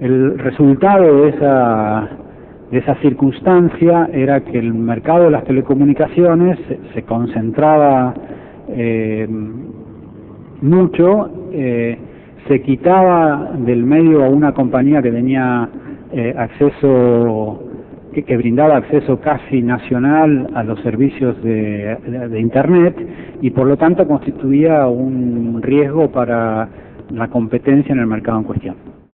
El resultado de esa, de esa circunstancia era que el mercado de las telecomunicaciones se, concentraba eh, mucho, eh, se quitaba del medio a una compañía que tenía eh, acceso que, brindaba acceso casi nacional a los servicios de, de, Internet y por lo tanto constituía un riesgo para la competencia en el mercado en cuestión.